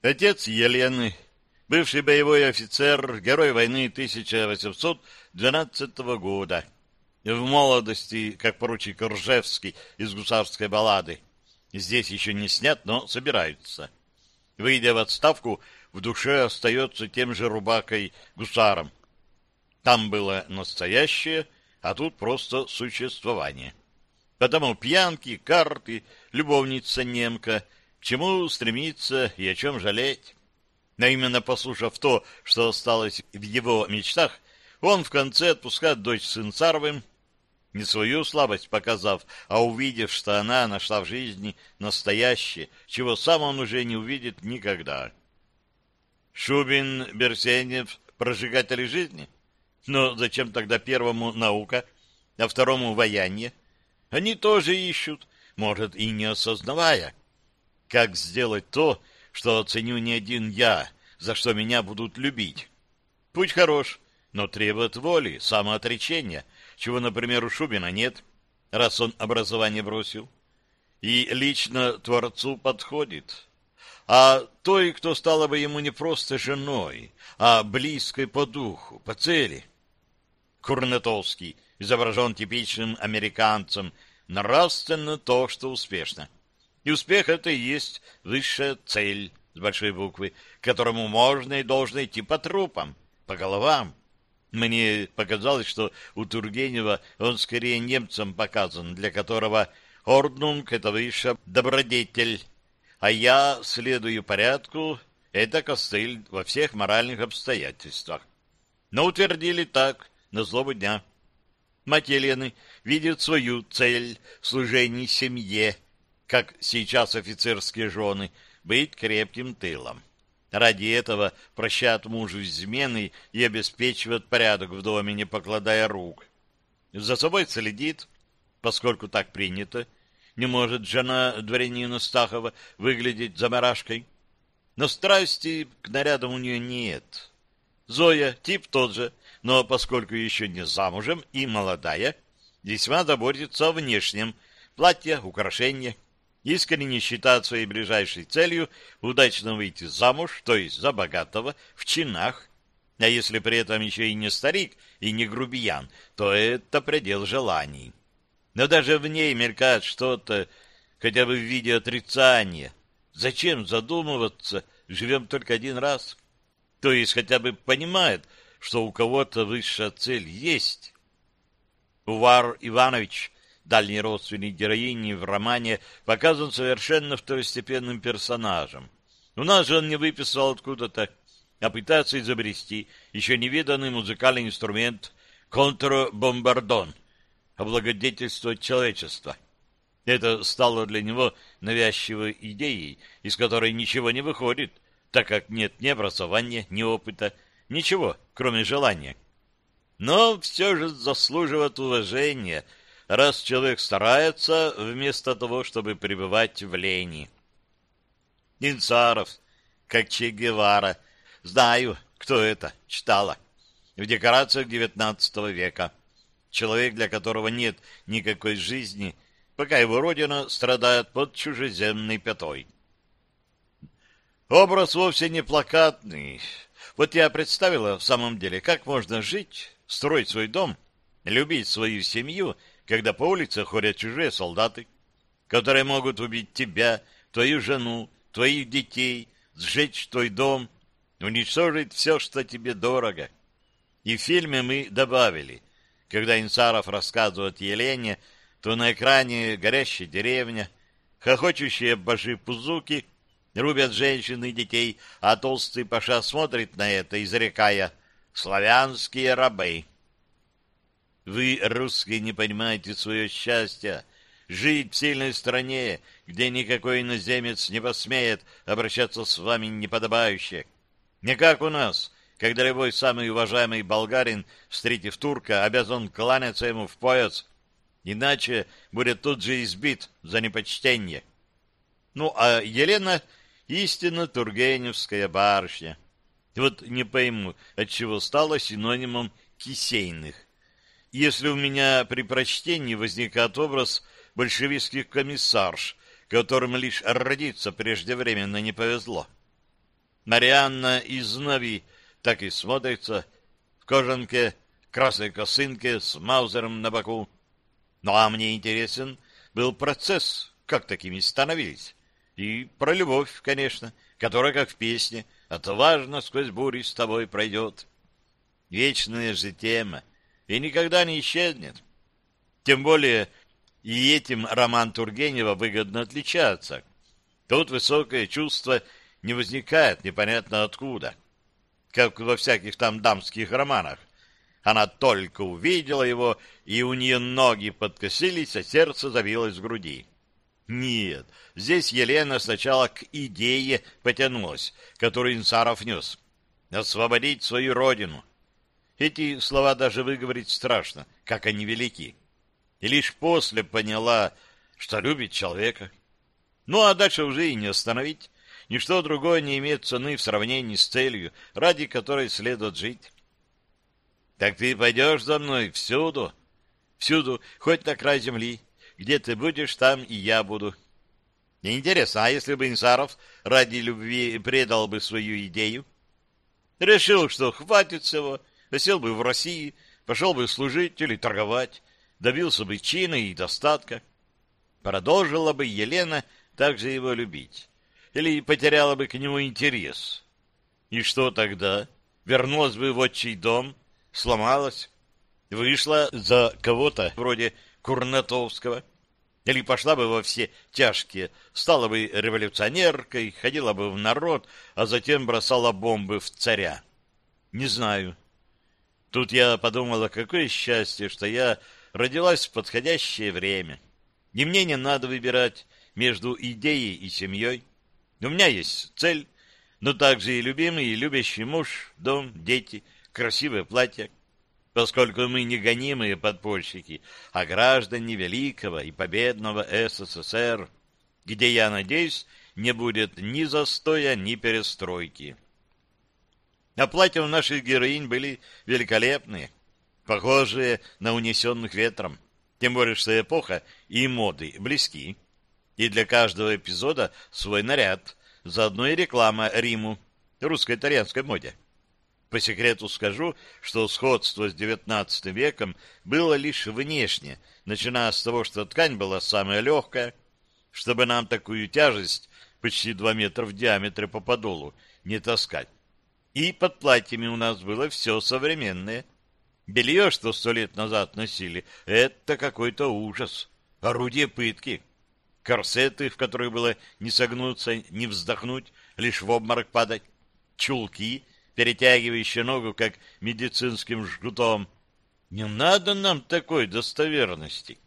Отец Елены, бывший боевой офицер, герой войны 1812 года, в молодости, как поручик Ржевский из гусарской баллады. Здесь еще не снят, но собираются. Выйдя в отставку, в душе остается тем же рубакой гусаром. Там было настоящее, а тут просто существование. Потому пьянки, карты, любовница немка, к чему стремиться и о чем жалеть. Но именно послушав то, что осталось в его мечтах, он в конце отпускает дочь с Инцаровым, не свою слабость показав, а увидев, что она нашла в жизни настоящее, чего сам он уже не увидит никогда. Шубин, Берсенев, прожигатели жизни? Но зачем тогда первому наука, а второму вояние? Они тоже ищут, может, и не осознавая. Как сделать то, что оценю не один я, за что меня будут любить? Путь хорош, но требует воли, самоотречения — чего, например, у Шубина нет, раз он образование бросил. И лично Творцу подходит. А той, кто стала бы ему не просто женой, а близкой по духу, по цели. Курнатовский изображен типичным американцем, нравственно то, что успешно. И успех — это и есть высшая цель с большой буквы, к которому можно и должно идти по трупам, по головам, мне показалось, что у Тургенева он скорее немцам показан, для которого орднунг — это выше добродетель, а я следую порядку, это костыль во всех моральных обстоятельствах. Но утвердили так, на злобу дня. Мать Елены видит свою цель в служении семье, как сейчас офицерские жены, быть крепким тылом. Ради этого прощает мужу измены и обеспечивает порядок в доме, не покладая рук. За собой следит, поскольку так принято. Не может жена дворянина Стахова выглядеть заморашкой. Но страсти к нарядам у нее нет. Зоя тип тот же, но поскольку еще не замужем и молодая, весьма заботится о внешнем. Платье, украшения — искренне считает своей ближайшей целью удачно выйти замуж, то есть за богатого, в чинах. А если при этом еще и не старик, и не грубиян, то это предел желаний. Но даже в ней мелькает что-то, хотя бы в виде отрицания. Зачем задумываться, живем только один раз? То есть хотя бы понимает, что у кого-то высшая цель есть. Увар Иванович дальний родственник героини в романе, показан совершенно второстепенным персонажем. У нас же он не выписал откуда-то, а пытается изобрести еще невиданный музыкальный инструмент контрбомбардон, облагодетельствовать человечество. Это стало для него навязчивой идеей, из которой ничего не выходит, так как нет ни образования, ни опыта, ничего, кроме желания. Но все же заслуживает уважения – раз человек старается, вместо того, чтобы пребывать в лени. Инцаров, как Че Гевара. Знаю, кто это, читала. В декорациях XIX века. Человек, для которого нет никакой жизни, пока его родина страдает под чужеземной пятой. Образ вовсе не плакатный. Вот я представила в самом деле, как можно жить, строить свой дом, любить свою семью когда по улице ходят чужие солдаты, которые могут убить тебя, твою жену, твоих детей, сжечь твой дом, уничтожить все, что тебе дорого. И в фильме мы добавили, когда Инсаров рассказывает Елене, то на экране горящая деревня, хохочущие баши-пузуки рубят женщин и детей, а толстый паша смотрит на это, изрекая «славянские рабы». Вы, русские, не понимаете свое счастье. Жить в сильной стране, где никакой иноземец не посмеет обращаться с вами неподобающе. Не как у нас, когда любой самый уважаемый болгарин, встретив турка, обязан кланяться ему в пояс, иначе будет тут же избит за непочтение. Ну, а Елена истинно тургеневская барышня. Вот не пойму, отчего стала синонимом кисейных если у меня при прочтении возникает образ большевистских комиссарш, которым лишь родиться преждевременно не повезло. Марианна из Нави так и смотрится в кожанке, красной косынке с маузером на боку. Ну а мне интересен был процесс, как такими становились. И про любовь, конечно, которая, как в песне, отважно сквозь бури с тобой пройдет. Вечная же тема, и никогда не исчезнет. Тем более и этим роман Тургенева выгодно отличается. Тут высокое чувство не возникает непонятно откуда, как во всяких там дамских романах. Она только увидела его, и у нее ноги подкосились, а сердце забилось в груди. Нет, здесь Елена сначала к идее потянулась, которую Инсаров нес. Освободить свою родину. Эти слова даже выговорить страшно, как они велики. И лишь после поняла, что любит человека. Ну, а дальше уже и не остановить. Ничто другое не имеет цены в сравнении с целью, ради которой следует жить. Так ты пойдешь за мной всюду, всюду, хоть на край земли. Где ты будешь, там и я буду. Интересно, а если бы Инсаров ради любви предал бы свою идею? Решил, что хватит всего, сел бы в России, пошел бы служить или торговать, добился бы чина и достатка. Продолжила бы Елена также его любить. Или потеряла бы к нему интерес. И что тогда? Вернулась бы в отчий дом, сломалась, вышла за кого-то вроде Курнатовского, или пошла бы во все тяжкие, стала бы революционеркой, ходила бы в народ, а затем бросала бомбы в царя. Не знаю. Тут я подумала, какое счастье, что я родилась в подходящее время. И мне не надо выбирать между идеей и семьей. У меня есть цель, но также и любимый, и любящий муж, дом, дети, красивое платье. Поскольку мы не гонимые подпольщики, а граждане великого и победного СССР, где, я надеюсь, не будет ни застоя, ни перестройки. А платья у наших героинь были великолепные, похожие на унесенных ветром. Тем более, что эпоха и моды близки. И для каждого эпизода свой наряд, заодно и реклама Риму, русско-итальянской моде. По секрету скажу, что сходство с XIX веком было лишь внешне, начиная с того, что ткань была самая легкая, чтобы нам такую тяжесть, почти два метра в диаметре по подолу, не таскать. И под платьями у нас было все современное – Белье, что сто лет назад носили, это какой-то ужас. Орудие пытки. Корсеты, в которых было не согнуться, не вздохнуть, лишь в обморок падать. Чулки, перетягивающие ногу, как медицинским жгутом. Не надо нам такой достоверности.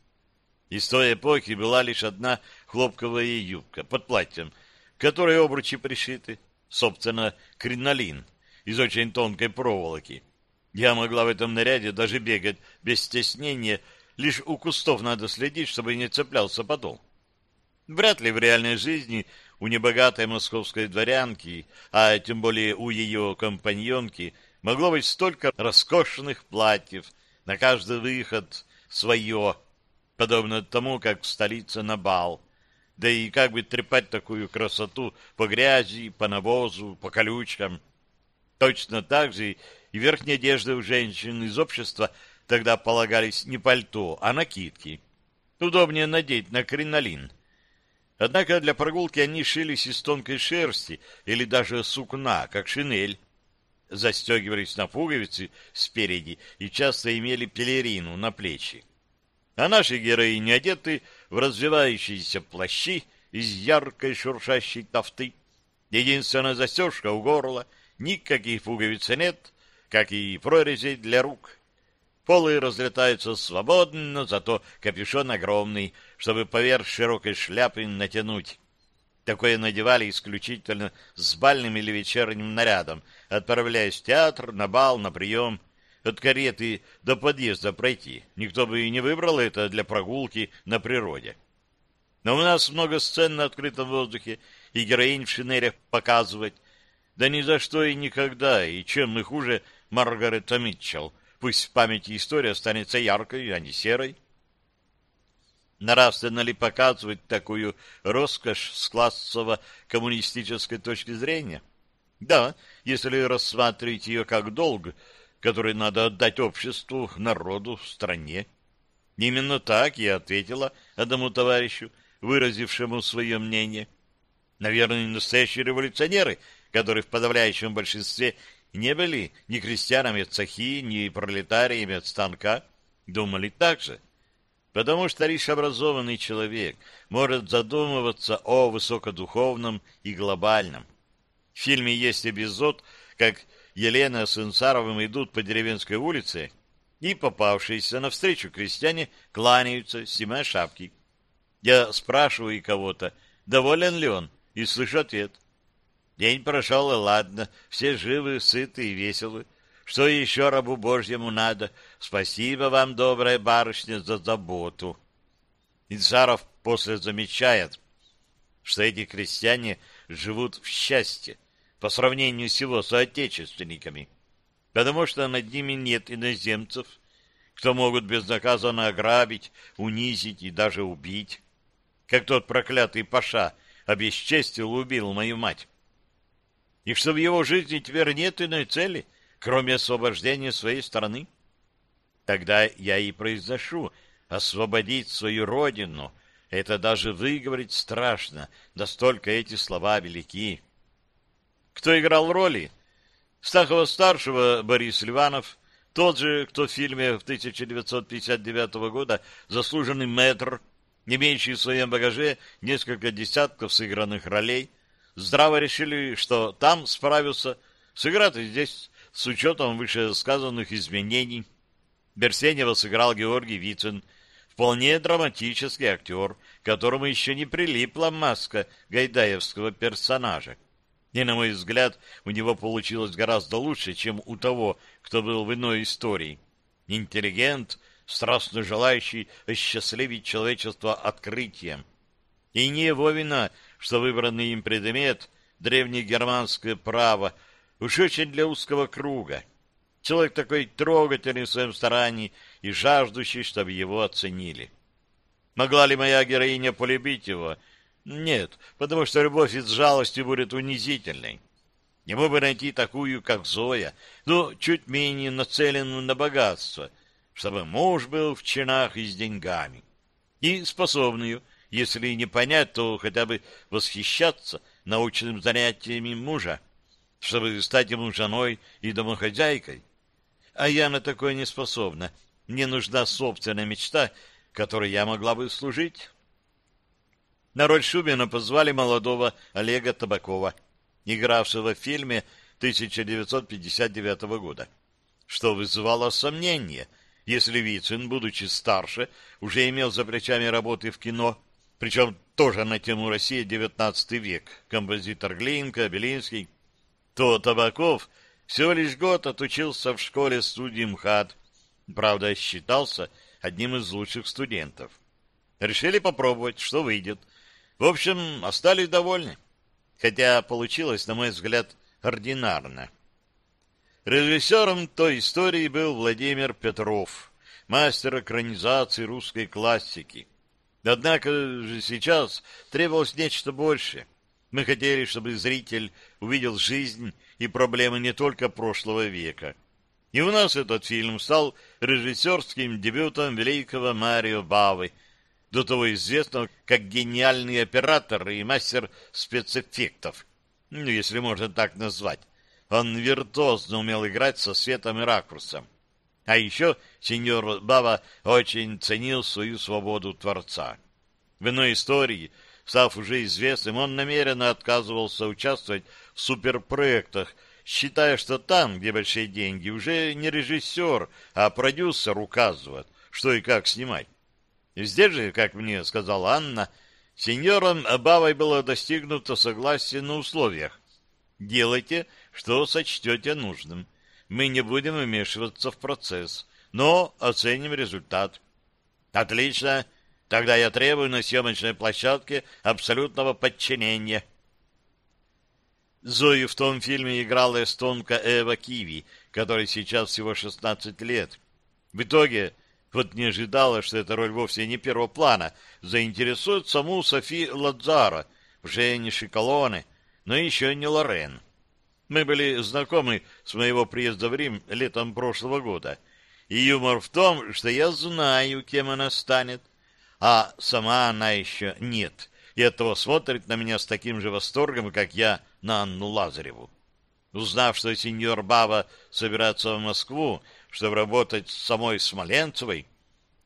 Из той эпохи была лишь одна хлопковая юбка под платьем, к которой обручи пришиты, собственно, кринолин из очень тонкой проволоки. Я могла в этом наряде даже бегать без стеснения, лишь у кустов надо следить, чтобы не цеплялся подол. Вряд ли в реальной жизни у небогатой московской дворянки, а тем более у ее компаньонки, могло быть столько роскошных платьев, на каждый выход свое, подобно тому, как в столице на бал. Да и как бы трепать такую красоту по грязи, по навозу, по колючкам. Точно так же и верхние одежды у женщин из общества тогда полагались не пальто, а накидки. Удобнее надеть на кринолин. Однако для прогулки они шились из тонкой шерсти или даже сукна, как шинель. Застегивались на пуговицы спереди и часто имели пелерину на плечи. А наши героини одеты в развивающиеся плащи из яркой шуршащей тафты. Единственная застежка у горла, никаких пуговиц нет, как и прорези для рук. Полы разлетаются свободно, зато капюшон огромный, чтобы поверх широкой шляпы натянуть. Такое надевали исключительно с бальным или вечерним нарядом, отправляясь в театр, на бал, на прием. От кареты до подъезда пройти. Никто бы и не выбрал это для прогулки на природе. Но у нас много сцен на открытом воздухе, и героинь в шинелях показывать. Да ни за что и никогда, и чем мы хуже Маргарета Митчелл. Пусть в памяти история останется яркой, а не серой. Нравственно ли показывать такую роскошь с классово-коммунистической точки зрения? Да, если рассматривать ее как долг, который надо отдать обществу, народу, стране. Именно так я ответила одному товарищу, выразившему свое мнение. Наверное, настоящие революционеры, которые в подавляющем большинстве не были ни крестьянами от цехи, ни пролетариями от станка, думали так же. Потому что лишь образованный человек может задумываться о высокодуховном и глобальном. В фильме есть эпизод, как Елена с Инсаровым идут по деревенской улице, и попавшиеся навстречу крестьяне кланяются, снимая шапки. Я спрашиваю кого-то, доволен ли он, и слышу ответ. День прошел, и ладно, все живы, сыты и веселы. Что еще рабу Божьему надо? Спасибо вам, добрая барышня, за заботу. Инсаров после замечает, что эти крестьяне живут в счастье по сравнению с его соотечественниками, потому что над ними нет иноземцев, кто могут безнаказанно ограбить, унизить и даже убить, как тот проклятый Паша обесчестил и убил мою мать. И что в его жизни теперь нет иной цели, кроме освобождения своей страны. Тогда я и произношу освободить свою родину. Это даже выговорить страшно, настолько эти слова велики. Кто играл роли? Стахова-старшего Борис Ливанов, тот же, кто в фильме в 1959 года «Заслуженный мэтр», имеющий в своем багаже несколько десятков сыгранных ролей, здраво решили, что там справился, сыграть и здесь с учетом вышесказанных изменений. Берсенева сыграл Георгий Вицин, вполне драматический актер, которому еще не прилипла маска гайдаевского персонажа. И, на мой взгляд, у него получилось гораздо лучше, чем у того, кто был в иной истории. Интеллигент, страстно желающий осчастливить человечество открытием. И не его вина, что выбранный им предмет, древнегерманское право, уж очень для узкого круга. Человек такой трогательный в своем старании и жаждущий, чтобы его оценили. Могла ли моя героиня полюбить его — нет, потому что любовь из жалости будет унизительной. Ему бы найти такую, как Зоя, но чуть менее нацеленную на богатство, чтобы муж был в чинах и с деньгами. И способную, если не понять, то хотя бы восхищаться научным занятиями мужа, чтобы стать ему женой и домохозяйкой. А я на такое не способна. Мне нужна собственная мечта, которой я могла бы служить. На роль Шубина позвали молодого Олега Табакова, игравшего в фильме 1959 года, что вызывало сомнение, если Вицин, будучи старше, уже имел за плечами работы в кино, причем тоже на тему России XIX век, композитор Глинка, Белинский, то Табаков всего лишь год отучился в школе студии МХАТ, правда, считался одним из лучших студентов. Решили попробовать, что выйдет, в общем, остались довольны, хотя получилось, на мой взгляд, ординарно. Режиссером той истории был Владимир Петров, мастер экранизации русской классики. Однако же сейчас требовалось нечто большее. Мы хотели, чтобы зритель увидел жизнь и проблемы не только прошлого века. И у нас этот фильм стал режиссерским дебютом великого Марио Бавы, до того известного как гениальный оператор и мастер спецэффектов, ну, если можно так назвать. Он виртуозно умел играть со светом и ракурсом. А еще сеньор Бава очень ценил свою свободу творца. В иной истории, став уже известным, он намеренно отказывался участвовать в суперпроектах, считая, что там, где большие деньги, уже не режиссер, а продюсер указывает, что и как снимать. Здесь же, как мне сказала Анна, сеньором Бавой было достигнуто согласие на условиях. Делайте, что сочтете нужным. Мы не будем вмешиваться в процесс, но оценим результат. Отлично. Тогда я требую на съемочной площадке абсолютного подчинения. Зою в том фильме играла эстонка Эва Киви, которой сейчас всего 16 лет. В итоге вот не ожидала, что эта роль вовсе не первого плана, заинтересует саму Софи Ладзара, уже не Шиколоне, но еще не Лорен. Мы были знакомы с моего приезда в Рим летом прошлого года. И юмор в том, что я знаю, кем она станет, а сама она еще нет, и оттого смотрит на меня с таким же восторгом, как я на Анну Лазареву. Узнав, что сеньор Баба собирается в Москву, чтобы работать с самой Смоленцевой,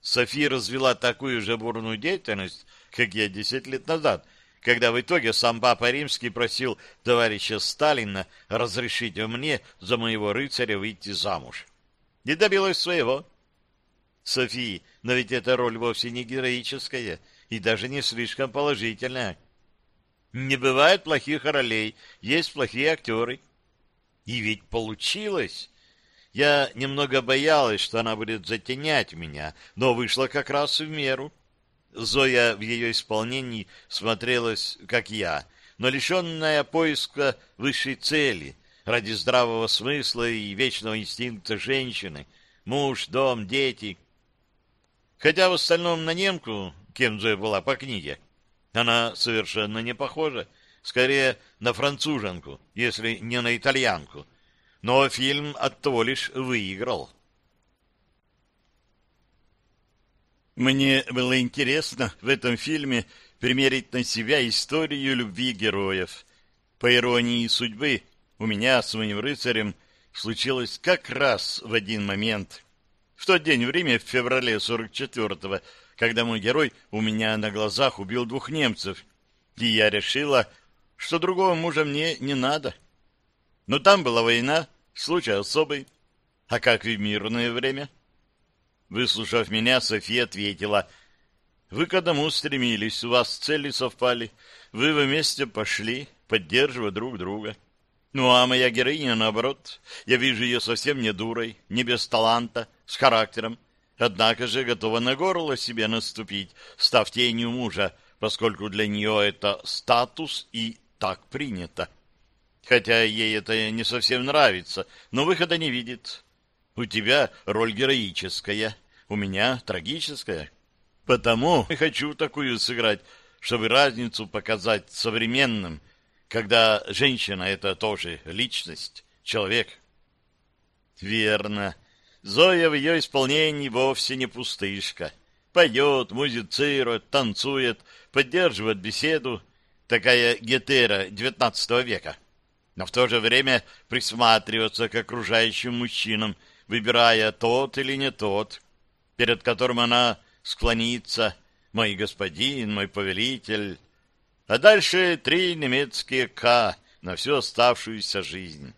София развела такую же бурную деятельность, как я десять лет назад, когда в итоге сам Папа Римский просил товарища Сталина разрешить мне за моего рыцаря выйти замуж. И добилась своего. Софии, но ведь эта роль вовсе не героическая и даже не слишком положительная. Не бывает плохих ролей, есть плохие актеры. И ведь получилось. Я немного боялась, что она будет затенять меня, но вышла как раз в меру. Зоя в ее исполнении смотрелась, как я, но лишенная поиска высшей цели, ради здравого смысла и вечного инстинкта женщины, муж, дом, дети. Хотя в остальном на немку, кем Зоя была по книге, она совершенно не похожа скорее на француженку, если не на итальянку. Но фильм оттого лишь выиграл. Мне было интересно в этом фильме примерить на себя историю любви героев. По иронии судьбы, у меня с моим рыцарем случилось как раз в один момент. В тот день в Риме, в феврале 44-го, когда мой герой у меня на глазах убил двух немцев, и я решила, что другого мужа мне не надо. Но там была война, случай особый. А как в мирное время? Выслушав меня, София ответила, «Вы к одному стремились, у вас цели совпали, вы вместе пошли, поддерживая друг друга». Ну, а моя героиня, наоборот, я вижу ее совсем не дурой, не без таланта, с характером, однако же готова на горло себе наступить, став тенью мужа, поскольку для нее это статус и так принято. Хотя ей это не совсем нравится, но выхода не видит. У тебя роль героическая, у меня трагическая. Потому и хочу такую сыграть, чтобы разницу показать современным, когда женщина — это тоже личность, человек. Верно. Зоя в ее исполнении вовсе не пустышка. Поет, музицирует, танцует, поддерживает беседу, такая гетера XIX века, но в то же время присматриваться к окружающим мужчинам, выбирая тот или не тот, перед которым она склонится, мой господин, мой повелитель, а дальше три немецкие «К» на всю оставшуюся жизнь.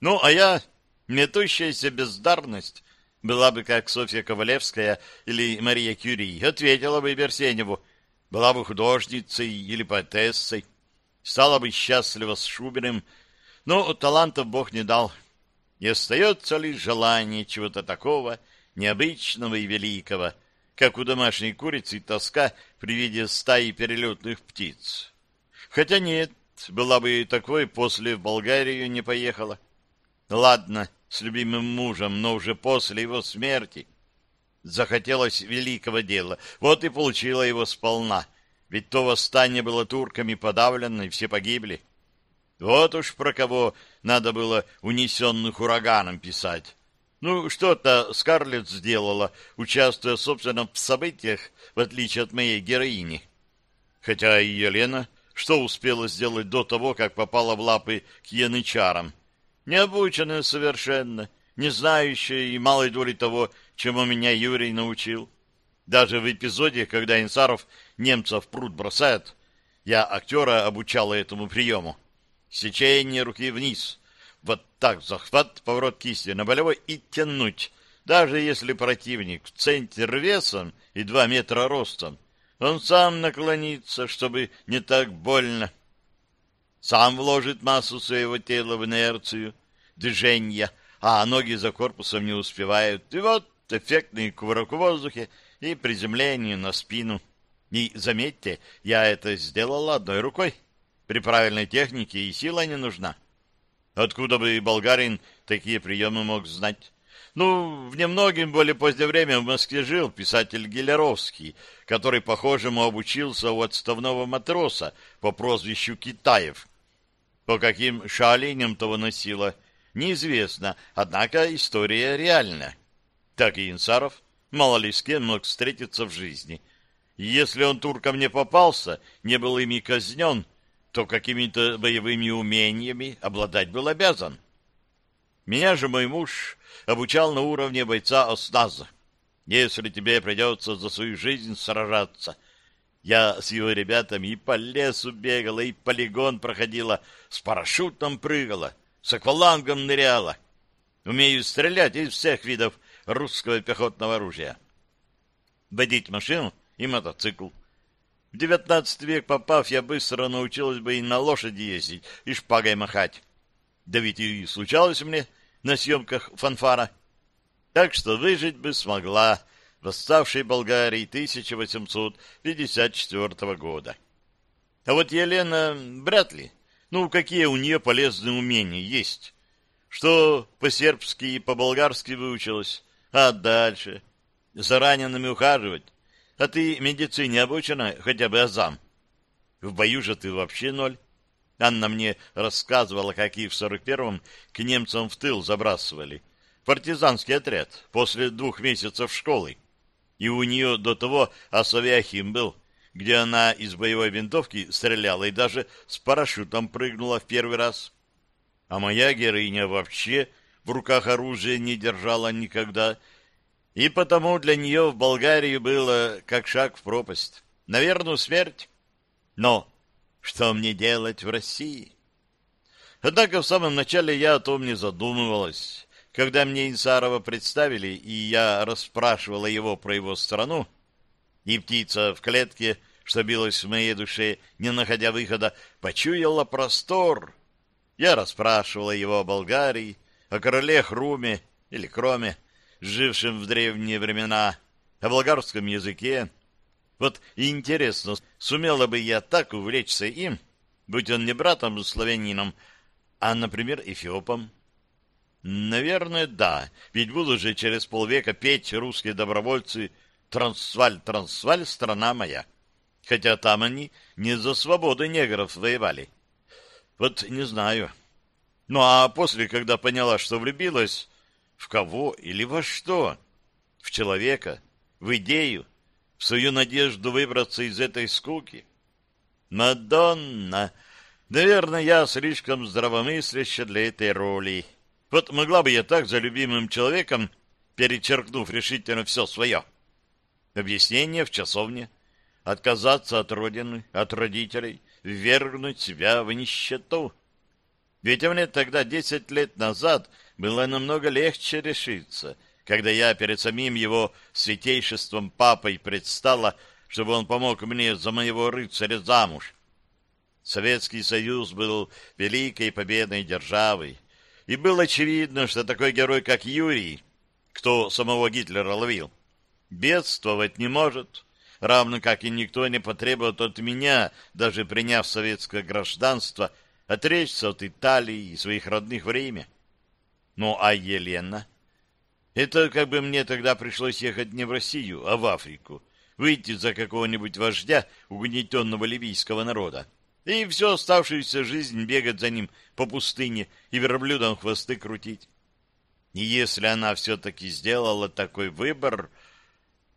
Ну, а я, метущаяся бездарность, была бы как Софья Ковалевская или Мария Кюри, ответила бы Берсеневу, была бы художницей или поэтессой, стала бы счастлива с Шубиным, но талантов Бог не дал. И остается лишь желание чего-то такого необычного и великого, как у домашней курицы тоска при виде стаи перелетных птиц. Хотя нет, была бы и такой, после в Болгарию не поехала. Ладно, с любимым мужем, но уже после его смерти. Захотелось великого дела, вот и получила его сполна. Ведь то восстание было турками подавлено, и все погибли. Вот уж про кого надо было унесенных ураганом писать. Ну, что-то Скарлетт сделала, участвуя, собственно, в событиях, в отличие от моей героини. Хотя и Елена что успела сделать до того, как попала в лапы к янычарам? Необученная совершенно, не знающая и малой доли того, чему меня Юрий научил. Даже в эпизоде, когда Инсаров немцев пруд бросает, я актера обучала этому приему. Сечение руки вниз. Вот так захват, поворот кисти на болевой и тянуть. Даже если противник в центр весом и два метра ростом, он сам наклонится, чтобы не так больно. Сам вложит массу своего тела в инерцию, движения, а ноги за корпусом не успевают. И вот эффектный кувырок в воздухе и приземление на спину. И заметьте, я это сделала одной рукой. При правильной технике и сила не нужна. Откуда бы и болгарин такие приемы мог знать? Ну, в немногим более позднее время в Москве жил писатель Гелеровский, который, похожему, обучился у отставного матроса по прозвищу Китаев. По каким шаленям того носило, неизвестно, однако история реальна. Так и Инсаров, мало ли с кем мог встретиться в жизни. Если он туркам не попался, не был ими казнен, то какими-то боевыми умениями обладать был обязан. Меня же мой муж обучал на уровне бойца осназа. Если тебе придется за свою жизнь сражаться, я с его ребятами и по лесу бегала, и полигон проходила, с парашютом прыгала, с аквалангом ныряла. Умею стрелять из всех видов русского пехотного оружия. Водить машину и мотоцикл. В девятнадцатый век попав, я быстро научилась бы и на лошади ездить, и шпагой махать. Да ведь и случалось мне на съемках фанфара. Так что выжить бы смогла в восставшей Болгарии 1854 года. А вот Елена вряд ли. Ну, какие у нее полезные умения есть? Что по-сербски и по-болгарски выучилась? А дальше? За ранеными ухаживать? А ты медицине обучена хотя бы азам? В бою же ты вообще ноль. Анна мне рассказывала, как их в 41-м к немцам в тыл забрасывали. Партизанский отряд после двух месяцев школы. И у нее до того Асавиахим был, где она из боевой винтовки стреляла и даже с парашютом прыгнула в первый раз. А моя героиня вообще в руках оружия не держала никогда, и потому для нее в Болгарии было как шаг в пропасть. Наверное, смерть. Но что мне делать в России? Однако в самом начале я о том не задумывалась. Когда мне Инсарова представили, и я расспрашивала его про его страну, и птица в клетке, что билась в моей душе, не находя выхода, почуяла простор. Я расспрашивала его о Болгарии, о короле Хруме или Кроме, жившем в древние времена, о болгарском языке, вот интересно, сумела бы я так увлечься им, будь он не братом-славянином, а, например, эфиопом? Наверное, да, ведь буду же через полвека петь русские добровольцы «Трансваль, Трансваль, страна моя». Хотя там они не за свободу негров воевали. Вот не знаю. Ну а после, когда поняла, что влюбилась, в кого или во что? В человека, в идею, в свою надежду выбраться из этой скуки? Мадонна! Наверное, я слишком здравомысляща для этой роли. Вот могла бы я так за любимым человеком, перечеркнув решительно все свое. Объяснение в часовне. Отказаться от родины, от родителей, ввергнуть себя в нищету. Ведь мне тогда, десять лет назад, было намного легче решиться — когда я перед самим его святейшеством папой предстала, чтобы он помог мне за моего рыцаря замуж. Советский Союз был великой победной державой, и было очевидно, что такой герой, как Юрий, кто самого Гитлера ловил, бедствовать не может, равно как и никто не потребует от меня, даже приняв советское гражданство, отречься от Италии и своих родных время. Ну а Елена? Это как бы мне тогда пришлось ехать не в Россию, а в Африку, выйти за какого-нибудь вождя угнетенного ливийского народа и всю оставшуюся жизнь бегать за ним по пустыне и верблюдам хвосты крутить. И если она все-таки сделала такой выбор...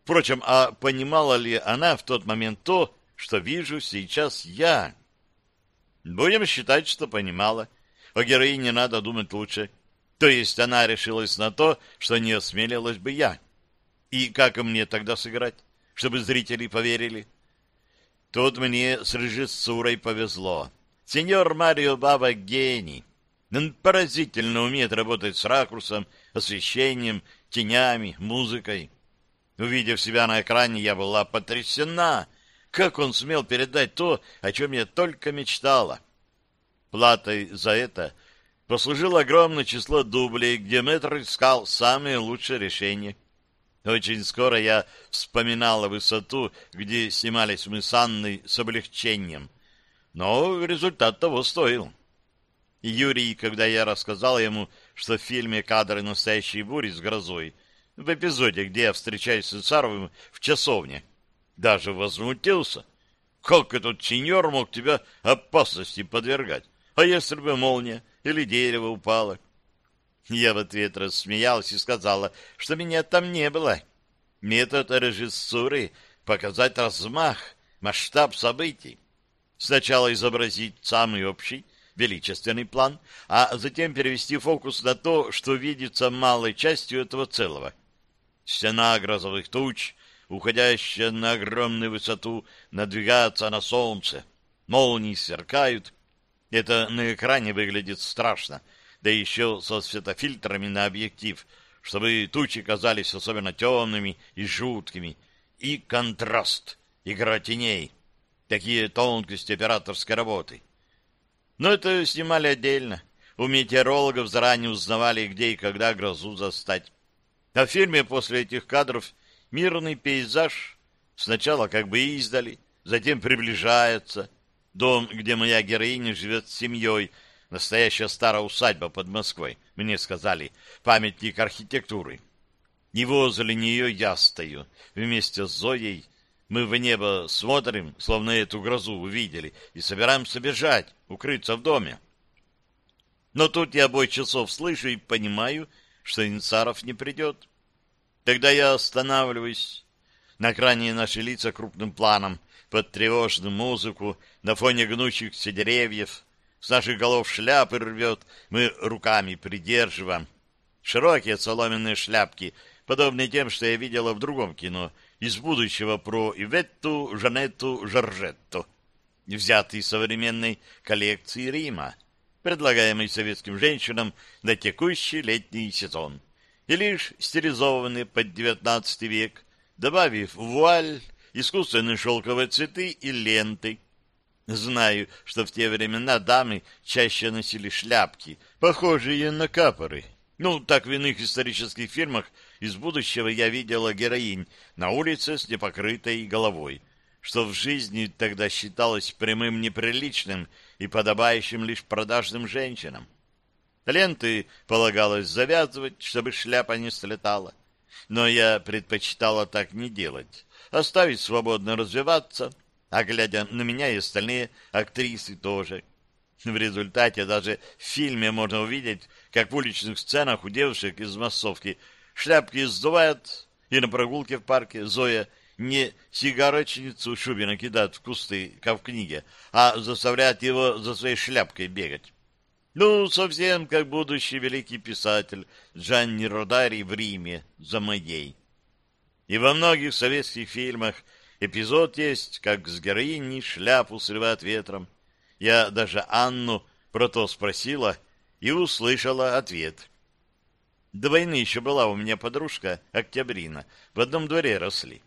Впрочем, а понимала ли она в тот момент то, что вижу сейчас я? Будем считать, что понимала. О героине надо думать лучше. — то есть она решилась на то, что не осмелилась бы я. И как мне тогда сыграть, чтобы зрители поверили? Тут мне с режиссурой повезло. Сеньор Марио Баба гений. Он поразительно умеет работать с ракурсом, освещением, тенями, музыкой. Увидев себя на экране, я была потрясена. Как он смел передать то, о чем я только мечтала? Платой за это — послужило огромное число дублей, где мэтр искал самые лучшие решения. Очень скоро я вспоминала высоту, где снимались мы с Анной с облегчением. Но результат того стоил. Юрий, когда я рассказал ему, что в фильме кадры настоящей бури с грозой, в эпизоде, где я встречаюсь с Царовым в часовне, даже возмутился. Как этот сеньор мог тебя опасности подвергать? А если бы молния или дерево упало? Я в ответ рассмеялась и сказала, что меня там не было. Метод режиссуры — показать размах, масштаб событий. Сначала изобразить самый общий, величественный план, а затем перевести фокус на то, что видится малой частью этого целого. Стена грозовых туч, уходящая на огромную высоту, надвигается на солнце. Молнии сверкают. Это на экране выглядит страшно, да еще со светофильтрами на объектив, чтобы тучи казались особенно темными и жуткими. И контраст, игра теней. Такие тонкости операторской работы. Но это снимали отдельно. У метеорологов заранее узнавали, где и когда грозу застать. А в фильме после этих кадров мирный пейзаж сначала как бы издали, затем приближается. Дом, где моя героиня живет с семьей, настоящая старая усадьба под Москвой, мне сказали, памятник архитектуры. И возле нее я стою, вместе с Зоей, мы в небо смотрим, словно эту грозу увидели, и собираемся бежать, укрыться в доме. Но тут я бой часов слышу и понимаю, что Инцаров не придет. Тогда я останавливаюсь. На экране наши лица крупным планом, под тревожную музыку, на фоне гнущихся деревьев. С наших голов шляпы рвет, мы руками придерживаем. Широкие соломенные шляпки, подобные тем, что я видела в другом кино — из будущего про Иветту Жанетту Жоржетту, взятый из современной коллекции Рима, предлагаемый советским женщинам на текущий летний сезон, и лишь стилизованный под XIX век, добавив вуаль, искусственные шелковые цветы и ленты. Знаю, что в те времена дамы чаще носили шляпки, похожие на капоры. Ну, так в иных исторических фильмах из будущего я видела героинь на улице с непокрытой головой, что в жизни тогда считалось прямым неприличным и подобающим лишь продажным женщинам. Ленты полагалось завязывать, чтобы шляпа не слетала. Но я предпочитала так не делать, оставить свободно развиваться, а глядя на меня и остальные актрисы тоже. В результате даже в фильме можно увидеть, как в уличных сценах у девушек из массовки шляпки сдувают, и на прогулке в парке Зоя не сигарочницу Шубина кидает в кусты, как в книге, а заставляет его за своей шляпкой бегать. Ну, совсем как будущий великий писатель Джанни Родари в Риме за моей. И во многих советских фильмах эпизод есть, как с героиней шляпу срывает ветром. Я даже Анну про то спросила и услышала ответ — до войны еще была у меня подружка Октябрина. В одном дворе росли.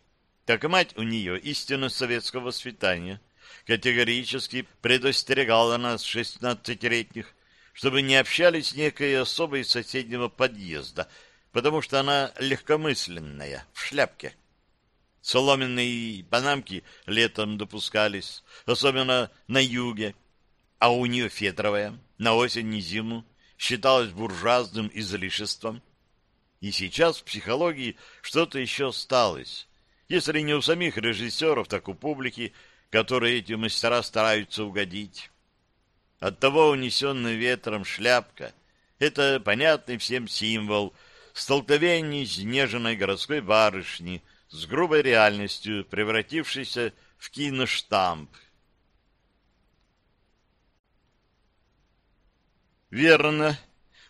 Так мать у нее истинно советского воспитания. Категорически предостерегала нас, шестнадцатилетних, чтобы не общались с некой особой соседнего подъезда, потому что она легкомысленная, в шляпке. Соломенные панамки летом допускались, особенно на юге, а у нее фетровая, на осень и зиму, считалось буржуазным излишеством. И сейчас в психологии что-то еще осталось. Если не у самих режиссеров, так у публики, которые эти мастера стараются угодить. Оттого унесенный ветром шляпка — это понятный всем символ столкновений снеженной городской барышни с грубой реальностью, превратившейся в киноштамп. Верно.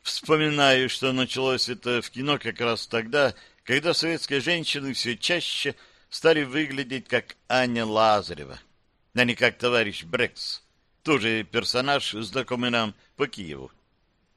Вспоминаю, что началось это в кино как раз тогда, когда советские женщины все чаще стали выглядеть как Аня Лазарева, а не как товарищ Брекс, тоже персонаж, знакомый нам по Киеву.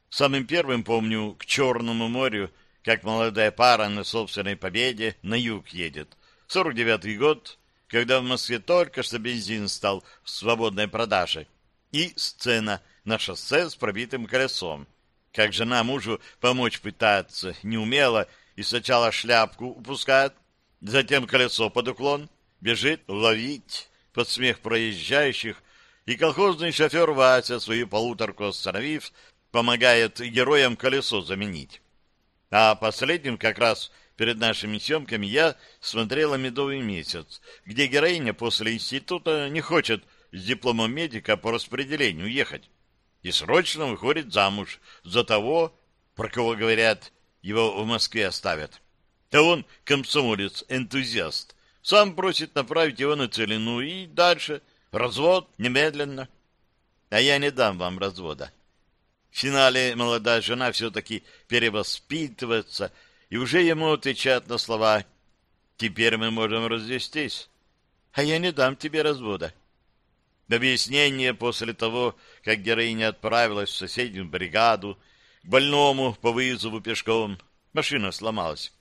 Самым первым помню к Черному морю, как молодая пара на собственной победе на юг едет. 49-й год, когда в Москве только что бензин стал в свободной продаже. И сцена на шоссе с пробитым колесом. Как жена мужу помочь пытается, не умела, и сначала шляпку упускает, затем колесо под уклон, бежит ловить под смех проезжающих, и колхозный шофер Вася, свою полуторку остановив, помогает героям колесо заменить. А последним как раз перед нашими съемками я смотрела «Медовый месяц», где героиня после института не хочет с дипломом медика по распределению ехать. и срочно выходит замуж за того, про кого говорят, его в Москве оставят. А он комсомолец-энтузиаст. Сам просит направить его на целину и дальше. Развод немедленно. А я не дам вам развода. В финале молодая жена все-таки перевоспитывается и уже ему отвечает на слова «Теперь мы можем развестись». А я не дам тебе развода. Объяснение после того, как героиня отправилась в соседнюю бригаду к больному по вызову пешком. Машина сломалась.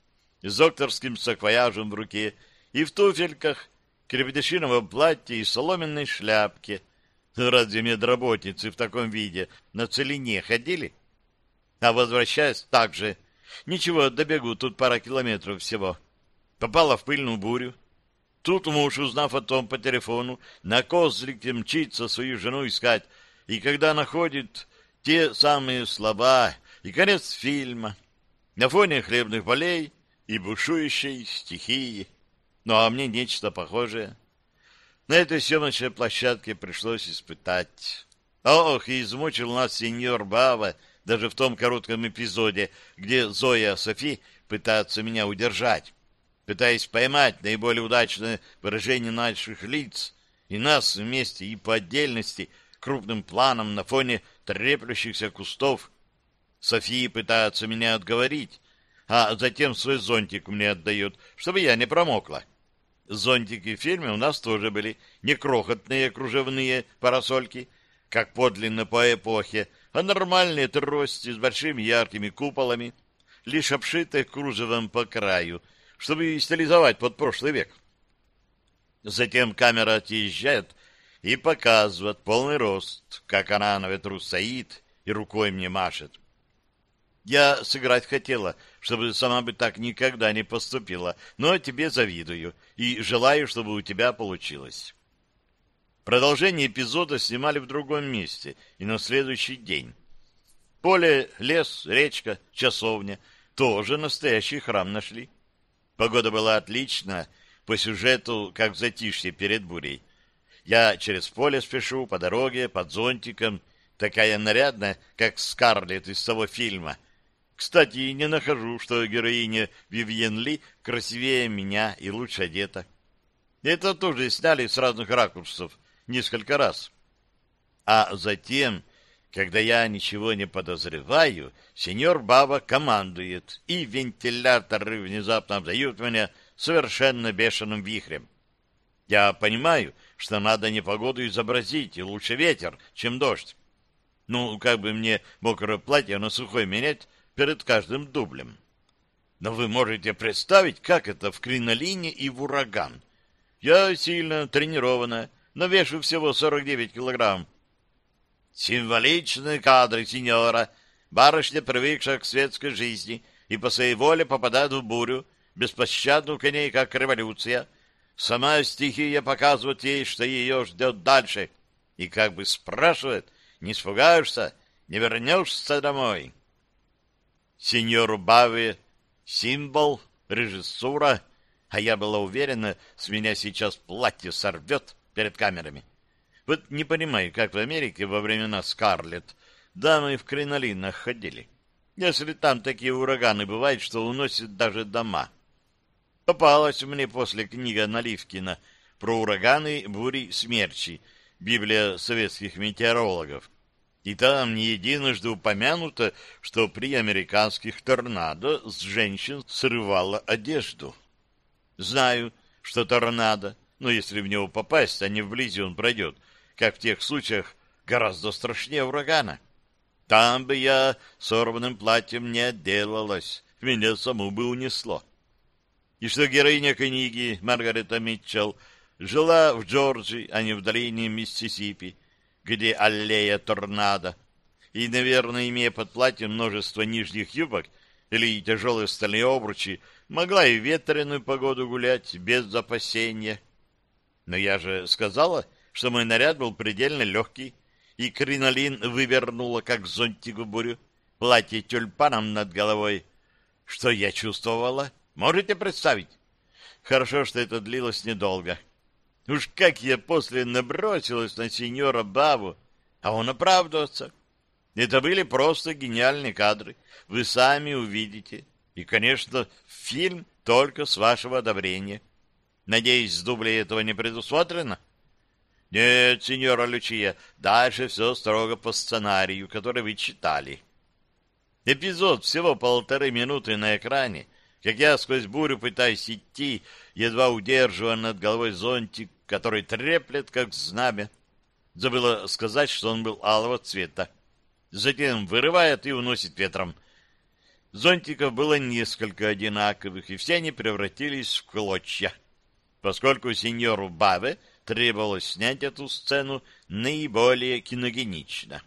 С докторским саквояжем в руке и в туфельках, крепдешиновом платье и соломенной шляпке. Разве медработницы в таком виде на целине ходили? А возвращаясь так же. Ничего, добегу, тут пара километров всего. Попала в пыльную бурю, Тут муж, узнав о том по телефону, на козлике мчится свою жену искать, и когда находит те самые слова и конец фильма, на фоне хлебных полей и бушующей стихии. Ну, а мне нечто похожее. На этой съемочной площадке пришлось испытать. Ох, и измучил нас сеньор Бава даже в том коротком эпизоде, где Зоя Софи пытается меня удержать пытаясь поймать наиболее удачное выражение наших лиц и нас вместе и по отдельности крупным планом на фоне треплющихся кустов. София пытается меня отговорить, а затем свой зонтик мне отдает, чтобы я не промокла. Зонтики в фильме у нас тоже были не крохотные кружевные парасольки, как подлинно по эпохе, а нормальные трости с большими яркими куполами, лишь обшитые кружевом по краю — чтобы стилизовать под прошлый век. Затем камера отъезжает и показывает полный рост, как она на ветру стоит и рукой мне машет. Я сыграть хотела, чтобы сама бы так никогда не поступила, но тебе завидую и желаю, чтобы у тебя получилось. Продолжение эпизода снимали в другом месте и на следующий день. Поле, лес, речка, часовня — тоже настоящий храм нашли. Погода была отличная, по сюжету, как в затишье перед бурей. Я через поле спешу, по дороге, под зонтиком, такая нарядная, как Скарлетт из того фильма. Кстати, не нахожу, что героиня Вивьен Ли красивее меня и лучше одета. Это тоже сняли с разных ракурсов несколько раз. А затем когда я ничего не подозреваю, сеньор Баба командует, и вентиляторы внезапно обдают меня совершенно бешеным вихрем. Я понимаю, что надо непогоду изобразить, и лучше ветер, чем дождь. Ну, как бы мне мокрое платье на сухой менять перед каждым дублем. Но вы можете представить, как это в кринолине и в ураган. Я сильно тренирована, но вешу всего 49 килограмм, Символичные кадры сеньора, барышня, привыкшая к светской жизни, и по своей воле попадает в бурю, беспощадную к ней, как революция. Сама стихия показывает ей, что ее ждет дальше, и как бы спрашивает, не испугаешься, не вернешься домой. Сеньору Бави символ, режиссура, а я была уверена, с меня сейчас платье сорвет перед камерами. Вот не понимаю, как в Америке во времена Скарлетт дамы в кринолинах ходили. Если там такие ураганы бывают, что уносят даже дома. Попалась мне после книга Наливкина про ураганы, бури, смерчи, Библия советских метеорологов. И там не единожды упомянуто, что при американских торнадо с женщин срывало одежду. Знаю, что торнадо, но если в него попасть, а не вблизи он пройдет, как в тех случаях, гораздо страшнее урагана. Там бы я сорванным платьем не отделалась, меня саму бы унесло. И что героиня книги Маргарета Митчелл жила в Джорджии, а не в долине Миссисипи, где аллея торнадо, и, наверное, имея под платьем множество нижних юбок или тяжелые стальные обручи, могла и в ветреную погоду гулять без запасения. Но я же сказала, что мой наряд был предельно легкий, и кринолин вывернула, как зонтик в бурю, платье тюльпаном над головой. Что я чувствовала? Можете представить? Хорошо, что это длилось недолго. Уж как я после набросилась на сеньора Бабу, а он оправдывается. Это были просто гениальные кадры. Вы сами увидите. И, конечно, фильм только с вашего одобрения. Надеюсь, с дублей этого не предусмотрено? Нет, сеньора Лючия, дальше все строго по сценарию, который вы читали. Эпизод всего полторы минуты на экране, как я сквозь бурю пытаюсь идти, едва удерживая над головой зонтик, который треплет, как знамя. Забыла сказать, что он был алого цвета. Затем вырывает и уносит ветром. Зонтиков было несколько одинаковых, и все они превратились в клочья. Поскольку сеньору Баве требовалось снять эту сцену наиболее киногенично.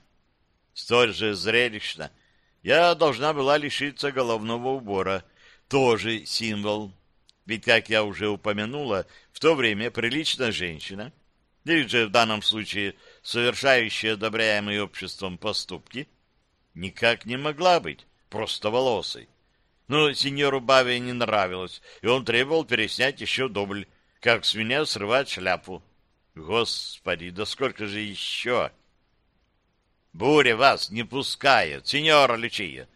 Столь же зрелищно — я должна была лишиться головного убора. Тоже символ. Ведь, как я уже упомянула, в то время приличная женщина, или же в данном случае совершающая одобряемые обществом поступки, никак не могла быть просто волосой. Но сеньору Баве не нравилось, и он требовал переснять еще дубль, как с меня срывать шляпу. Господи, да сколько же еще! Буря вас не пускает, сеньора Лючия.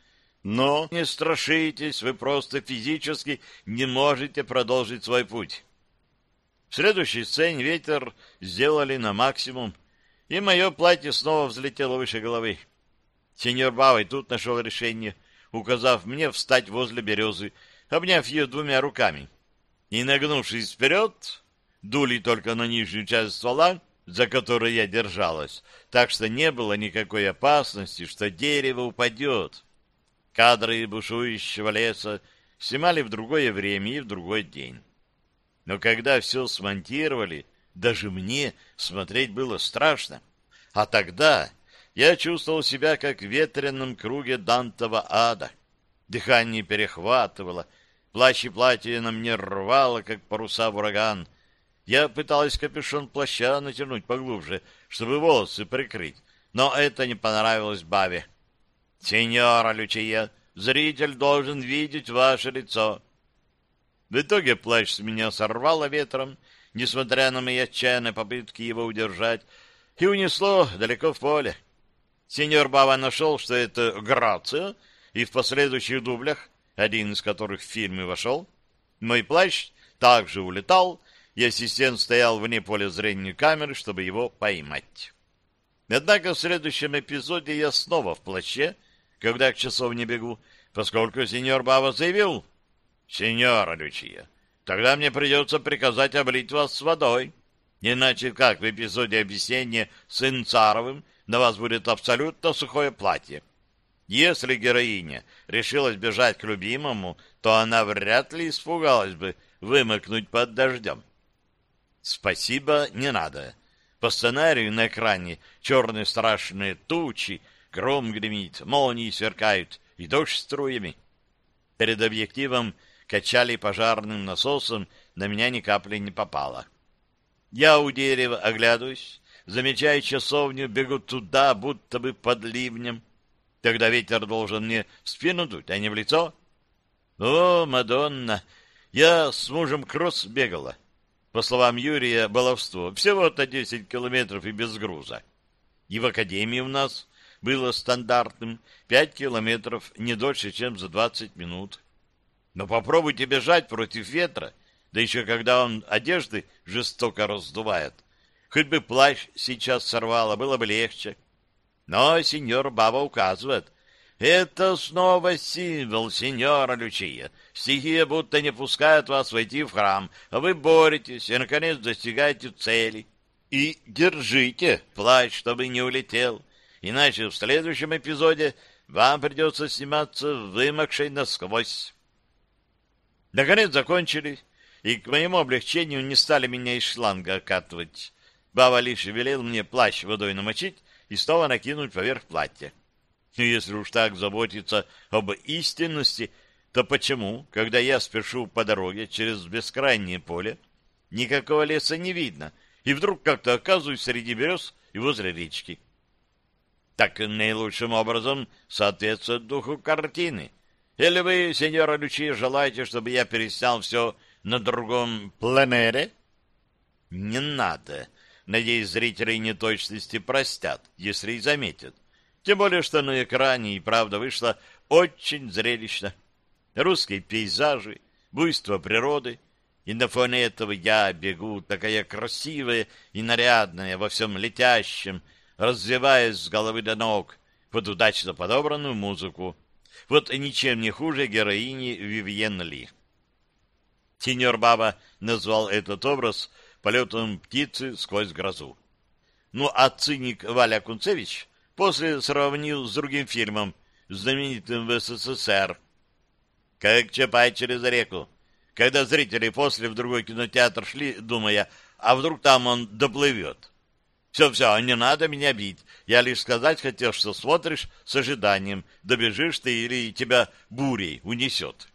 Но не страшитесь, вы просто физически не можете продолжить свой путь. В следующей сцене ветер сделали на максимум, и мое платье снова взлетело выше головы. Сеньор Бавой тут нашел решение, указав мне встать возле березы, обняв ее двумя руками. И, нагнувшись вперед, дули только на нижнюю часть ствола, за которой я держалась, так что не было никакой опасности, что дерево упадет. Кадры бушующего леса снимали в другое время и в другой день. Но когда все смонтировали, даже мне смотреть было страшно. А тогда я чувствовал себя как в ветреном круге Дантова ада. Дыхание перехватывало, плащ и платье на мне рвало, как паруса в ураган — я пыталась капюшон плаща натянуть поглубже, чтобы волосы прикрыть, но это не понравилось Баве. «Сеньора Лючия, зритель должен видеть ваше лицо». В итоге плащ с меня сорвало ветром, несмотря на мои отчаянные попытки его удержать, и унесло далеко в поле. Сеньор Бава нашел, что это грация, и в последующих дублях, один из которых в фильме вошел, мой плащ также улетал, и ассистент стоял вне поля зрения камеры, чтобы его поймать. Однако в следующем эпизоде я снова в плаще, когда к часовне бегу, поскольку сеньор Бава заявил, «Сеньора Лючия, тогда мне придется приказать облить вас с водой, иначе как в эпизоде объяснения с Инцаровым на вас будет абсолютно сухое платье. Если героиня решилась бежать к любимому, то она вряд ли испугалась бы вымокнуть под дождем. Спасибо, не надо. По сценарию на экране черные страшные тучи, гром гремит, молнии сверкают и дождь струями. Перед объективом качали пожарным насосом, на меня ни капли не попало. Я у дерева оглядываюсь, замечая часовню, бегу туда, будто бы под ливнем. Тогда ветер должен мне в спину дуть, а не в лицо. О, Мадонна! Я с мужем кросс бегала. По словам Юрия, баловство всего-то 10 километров и без груза. И в академии у нас было стандартным 5 километров не дольше, чем за 20 минут. Но попробуйте бежать против ветра, да еще когда он одежды жестоко раздувает. Хоть бы плащ сейчас сорвало, было бы легче. Но сеньор Баба указывает, это снова символ, сеньора Лючия. Стихия будто не пускает вас войти в храм, а вы боретесь и, наконец, достигаете цели. И держите плащ, чтобы не улетел, иначе в следующем эпизоде вам придется сниматься вымокшей насквозь. Наконец закончили, и к моему облегчению не стали меня из шланга окатывать. Баба лишь велел мне плащ водой намочить и снова накинуть поверх платья. И если уж так заботиться об истинности, то почему, когда я спешу по дороге через бескрайнее поле, никакого леса не видно, и вдруг как-то оказываюсь среди берез и возле речки? Так наилучшим образом соответствует духу картины. Или вы, сеньора Лючи, желаете, чтобы я переснял все на другом пленере? Не надо. Надеюсь, зрители неточности простят, если и заметят. Тем более, что на экране и правда вышло очень зрелищно. Русские пейзажи, буйство природы, и на фоне этого я бегу, такая красивая и нарядная, во всем летящем, развиваясь с головы до ног, под удачно подобранную музыку. Вот ничем не хуже героини Вивьен Ли. Сеньор Баба назвал этот образ полетом птицы сквозь грозу. Ну, а циник Валя Кунцевич после сравнил с другим фильмом, знаменитым в СССР. Как Чапай через реку когда зрители после в другой кинотеатр шли, думая, а вдруг там он доплывет. Все-все, не надо меня бить. Я лишь сказать хотел, что смотришь с ожиданием, добежишь ты или тебя бурей унесет.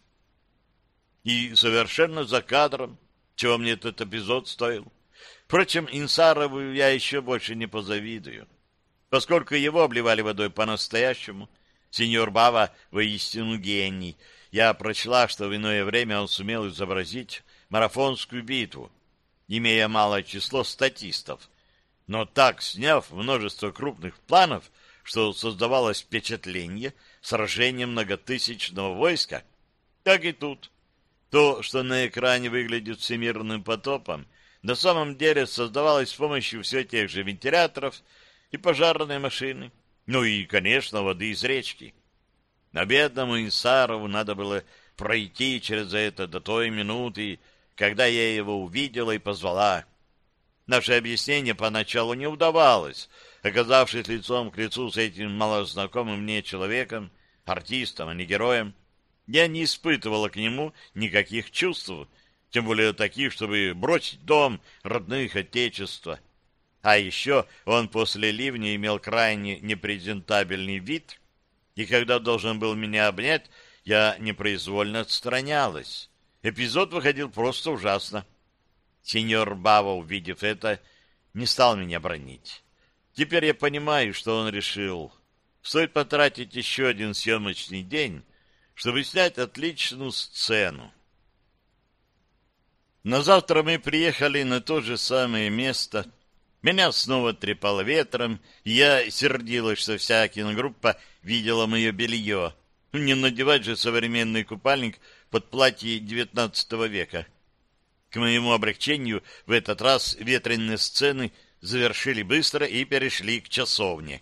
И совершенно за кадром, чего мне этот эпизод стоил. Впрочем, Инсарову я еще больше не позавидую. Поскольку его обливали водой по-настоящему, сеньор Бава воистину гений — я прочла, что в иное время он сумел изобразить марафонскую битву, имея малое число статистов, но так сняв множество крупных планов, что создавалось впечатление сражения многотысячного войска. Так и тут. То, что на экране выглядит всемирным потопом, на самом деле создавалось с помощью все тех же вентиляторов и пожарной машины, ну и, конечно, воды из речки. А бедному Инсарову надо было пройти через это до той минуты, когда я его увидела и позвала. Наше объяснение поначалу не удавалось. Оказавшись лицом к лицу с этим малознакомым мне человеком, артистом, а не героем, я не испытывала к нему никаких чувств, тем более таких, чтобы бросить дом родных отечества. А еще он после ливня имел крайне непрезентабельный вид — и когда должен был меня обнять, я непроизвольно отстранялась. Эпизод выходил просто ужасно. Сеньор Баво, увидев это, не стал меня бронить. Теперь я понимаю, что он решил. Стоит потратить еще один съемочный день, чтобы снять отличную сцену. На завтра мы приехали на то же самое место. Меня снова трепало ветром, и я сердилась, что вся киногруппа видела мое белье. Не надевать же современный купальник под платье XIX века. К моему облегчению в этот раз ветреные сцены завершили быстро и перешли к часовне.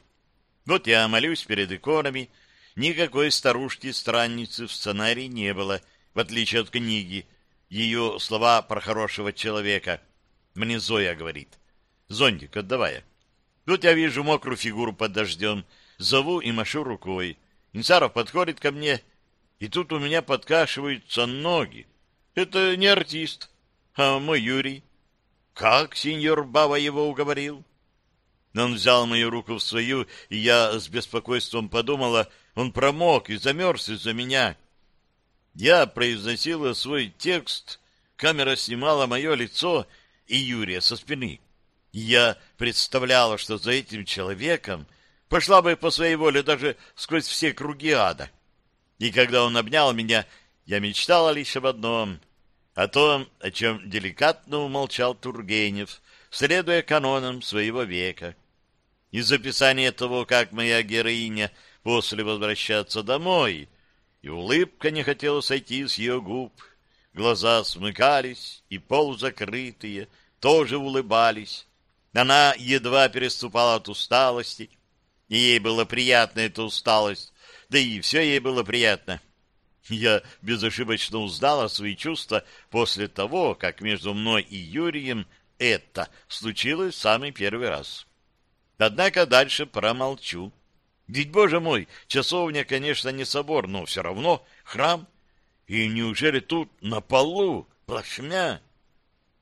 Вот я молюсь перед иконами. Никакой старушки-странницы в сценарии не было, в отличие от книги. Ее слова про хорошего человека. Мне Зоя говорит. «Зонтик отдавай». Тут я вижу мокрую фигуру под дождем, Зову и машу рукой. Инсаров подходит ко мне, и тут у меня подкашиваются ноги. Это не артист, а мой Юрий. Как сеньор Баба его уговорил? Он взял мою руку в свою, и я с беспокойством подумала, он промок и замерз из-за меня. Я произносила свой текст, камера снимала мое лицо и Юрия со спины. Я представляла, что за этим человеком пошла бы по своей воле даже сквозь все круги ада. И когда он обнял меня, я мечтала лишь об одном — о том, о чем деликатно умолчал Тургенев, следуя канонам своего века. Из описания того, как моя героиня после возвращаться домой, и улыбка не хотела сойти с ее губ, глаза смыкались, и полузакрытые тоже улыбались. Она едва переступала от усталости, и ей было приятна эта усталость, да и все ей было приятно. Я безошибочно узнала свои чувства после того, как между мной и Юрием это случилось в самый первый раз. Однако дальше промолчу. Ведь, боже мой, часовня, конечно, не собор, но все равно храм. И неужели тут на полу плашмя?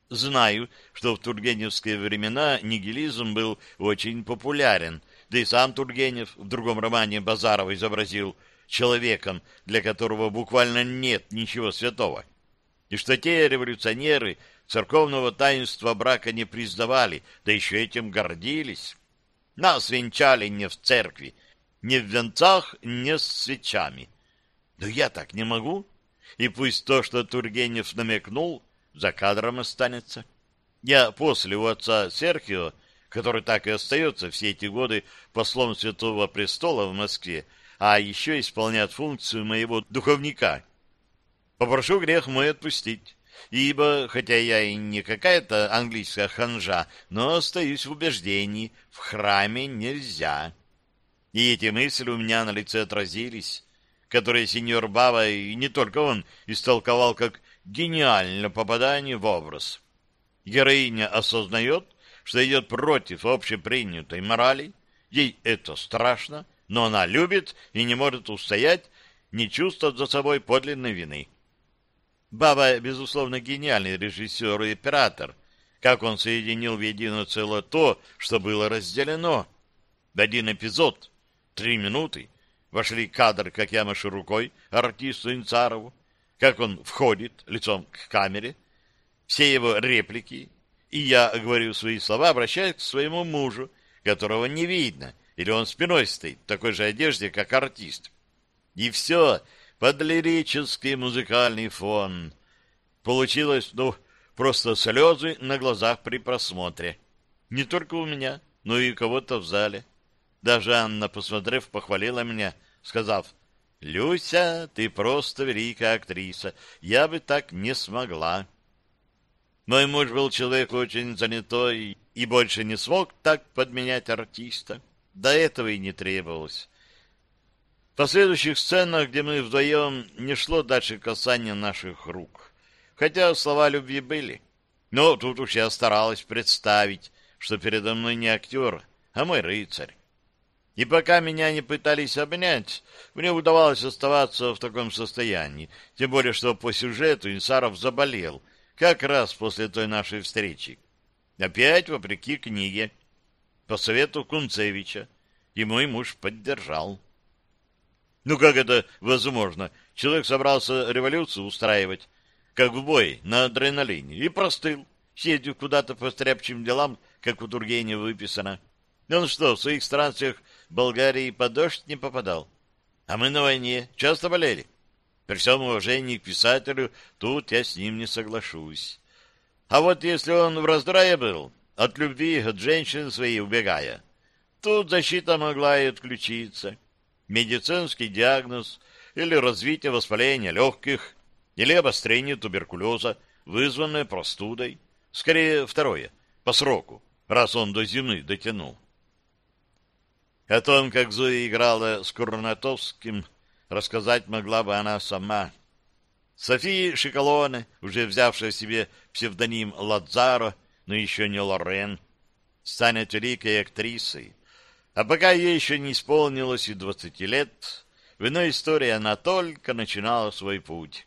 Знаю, что в тургеневские времена нигилизм был очень популярен, да и сам Тургенев в другом романе Базарова изобразил человеком, для которого буквально нет ничего святого. И что те революционеры церковного таинства брака не признавали, да еще этим гордились. Нас венчали не в церкви, не в венцах, не с свечами. Но я так не могу. И пусть то, что Тургенев намекнул, за кадром останется. Я после у отца Серхио который так и остается все эти годы послом Святого Престола в Москве, а еще исполняет функцию моего духовника. Попрошу грех мой отпустить, ибо, хотя я и не какая-то английская ханжа, но остаюсь в убеждении, в храме нельзя. И эти мысли у меня на лице отразились, которые сеньор Бава, и не только он, истолковал как гениальное попадание в образ. Героиня осознает, что идет против общепринятой морали, ей это страшно, но она любит и не может устоять, не чувствует за собой подлинной вины. Баба, безусловно, гениальный режиссер и оператор. Как он соединил в едино целое то, что было разделено. В один эпизод, три минуты, вошли кадр, как я машу рукой артисту Инцарову, как он входит лицом к камере, все его реплики, и я говорю свои слова, обращаясь к своему мужу, которого не видно, или он спиной стоит в такой же одежде, как артист. И все под лирический музыкальный фон. Получилось, ну, просто слезы на глазах при просмотре. Не только у меня, но и у кого-то в зале. Даже Анна, посмотрев, похвалила меня, сказав, «Люся, ты просто великая актриса. Я бы так не смогла». Мой муж был человек очень занятой и больше не смог так подменять артиста. До этого и не требовалось. В последующих сценах, где мы вдвоем, не шло дальше касания наших рук. Хотя слова любви были. Но тут уж я старалась представить, что передо мной не актер, а мой рыцарь. И пока меня не пытались обнять, мне удавалось оставаться в таком состоянии, тем более, что по сюжету Инсаров заболел — как раз после той нашей встречи. Опять вопреки книге. По совету Кунцевича. И мой муж поддержал. Ну как это возможно? Человек собрался революцию устраивать, как в бой, на адреналине, и простыл, съездив куда-то по стряпчим делам, как у Тургенева выписано. Он что, в своих странствиях Болгарии под дождь не попадал? А мы на войне часто болели. При всем уважении к писателю, тут я с ним не соглашусь. А вот если он в раздрае был, от любви, от женщин своей убегая, тут защита могла и отключиться. Медицинский диагноз или развитие воспаления легких, или обострение туберкулеза, вызванное простудой. Скорее, второе, по сроку, раз он до зимы дотянул. О том, как Зоя играла с Курнатовским, рассказать могла бы она сама. София Шиколоне, уже взявшая себе псевдоним Ладзаро, но еще не Лорен, станет великой актрисой. А пока ей еще не исполнилось и двадцати лет, в иной истории она только начинала свой путь.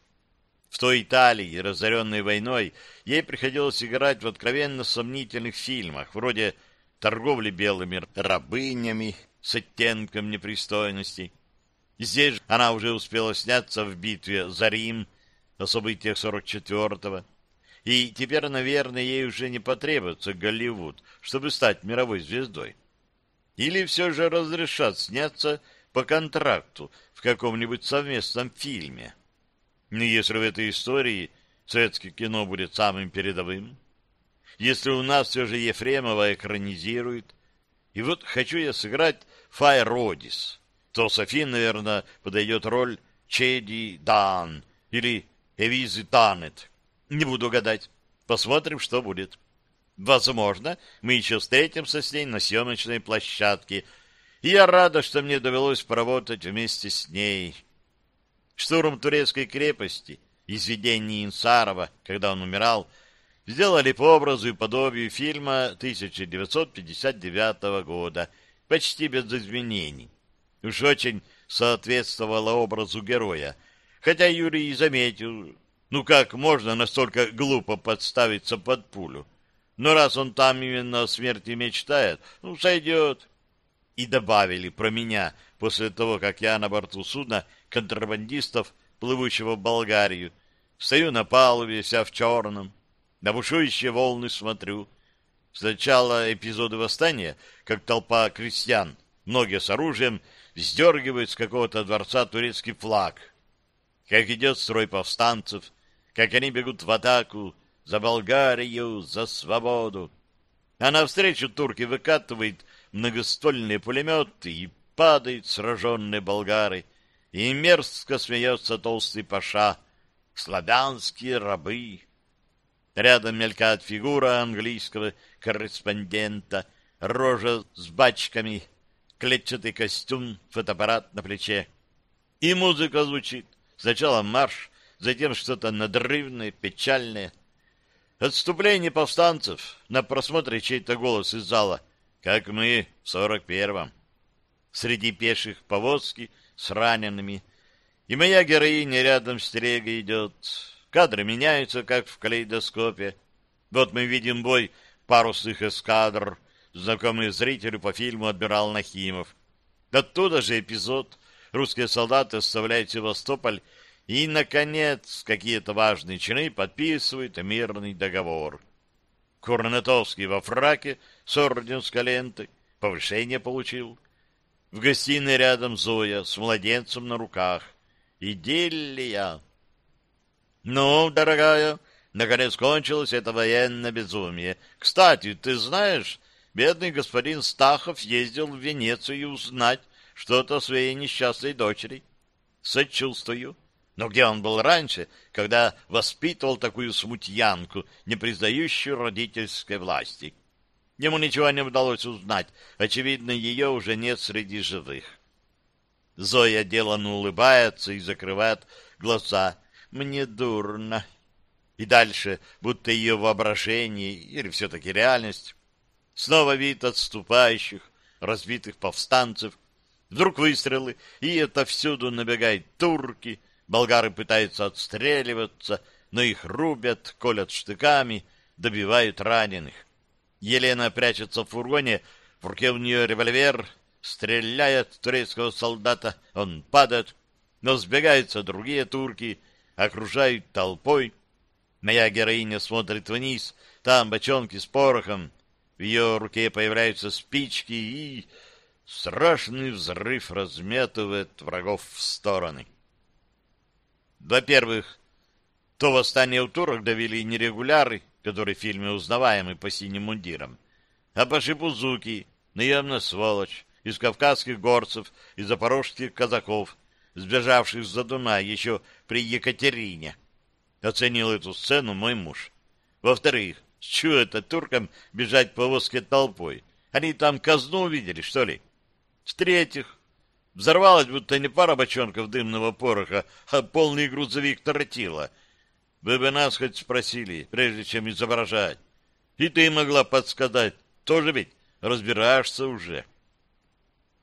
В той Италии, разоренной войной, ей приходилось играть в откровенно сомнительных фильмах, вроде «Торговли белыми рабынями» с оттенком непристойности, Здесь она уже успела сняться в битве за Рим, о событиях 44-го. И теперь, наверное, ей уже не потребуется Голливуд, чтобы стать мировой звездой. Или все же разрешат сняться по контракту в каком-нибудь совместном фильме. Но ну, если в этой истории советское кино будет самым передовым, если у нас все же Ефремова экранизирует, и вот хочу я сыграть Фай Родис, то Софи, наверное, подойдет роль Чеди Дан или Эвизы Танет. Не буду гадать. Посмотрим, что будет. Возможно, мы еще встретимся с ней на съемочной площадке, и я рада, что мне довелось поработать вместе с ней. Штурм турецкой крепости, изведение Инсарова, когда он умирал, сделали по образу и подобию фильма 1959 года, почти без изменений. Уж очень соответствовало образу героя. Хотя Юрий и заметил, ну как можно настолько глупо подставиться под пулю? Но раз он там именно о смерти мечтает, ну, сойдет. И добавили про меня после того, как я на борту судна контрабандистов, плывущего в Болгарию, стою на палубе, вся в черном, на бушующие волны смотрю. Сначала эпизоды восстания, как толпа крестьян, многие с оружием, вздергивают с какого-то дворца турецкий флаг. Как идет строй повстанцев, как они бегут в атаку за Болгарию, за свободу. А навстречу турки выкатывает многоствольные пулеметы и падают сраженные болгары, и мерзко смеется толстый паша. Славянские рабы. Рядом мелькает фигура английского корреспондента, рожа с бачками, клетчатый костюм, фотоаппарат на плече. И музыка звучит. Сначала марш, затем что-то надрывное, печальное. Отступление повстанцев на просмотре чей-то голос из зала, как мы в сорок первом. Среди пеших повозки с ранеными. И моя героиня рядом с телегой идет. Кадры меняются, как в калейдоскопе. Вот мы видим бой парусных эскадр, знакомый зрителю по фильму «Адмирал Нахимов». Оттуда же эпизод русские солдаты оставляют Севастополь и, наконец, какие-то важные чины подписывают мирный договор. Курнатовский во фраке с орденской лентой повышение получил. В гостиной рядом Зоя с младенцем на руках. Идиллия. Ну, дорогая, наконец кончилось это военное безумие. Кстати, ты знаешь, бедный господин Стахов ездил в Венецию узнать что-то о своей несчастной дочери. Сочувствую. Но где он был раньше, когда воспитывал такую смутьянку, не признающую родительской власти? Ему ничего не удалось узнать. Очевидно, ее уже нет среди живых. Зоя деланно улыбается и закрывает глаза. «Мне дурно». И дальше, будто ее воображение или все-таки реальность, снова вид отступающих, разбитых повстанцев, вдруг выстрелы, и отовсюду набегают турки, болгары пытаются отстреливаться, но их рубят, колят штыками, добивают раненых. Елена прячется в фургоне, в руке у нее револьвер, стреляет турецкого солдата, он падает, но сбегаются другие турки, окружают толпой. Моя героиня смотрит вниз, там бочонки с порохом, в ее руке появляются спички, и страшный взрыв разметывает врагов в стороны. Во-первых, то восстание у турок давили нерегуляры, который в фильме узнаваемый по синим мундирам, а по Шипузуки, наемная сволочь, из кавказских горцев и запорожских казаков, сбежавших за Дунай еще при Екатерине. Оценил эту сцену мой муж. Во-вторых, с чего это туркам бежать по воске толпой? Они там казну увидели, что ли? В-третьих, взорвалась будто не пара бочонков дымного пороха, а полный грузовик тротила — вы бы нас хоть спросили, прежде чем изображать. И ты могла подсказать. Тоже ведь разбираешься уже.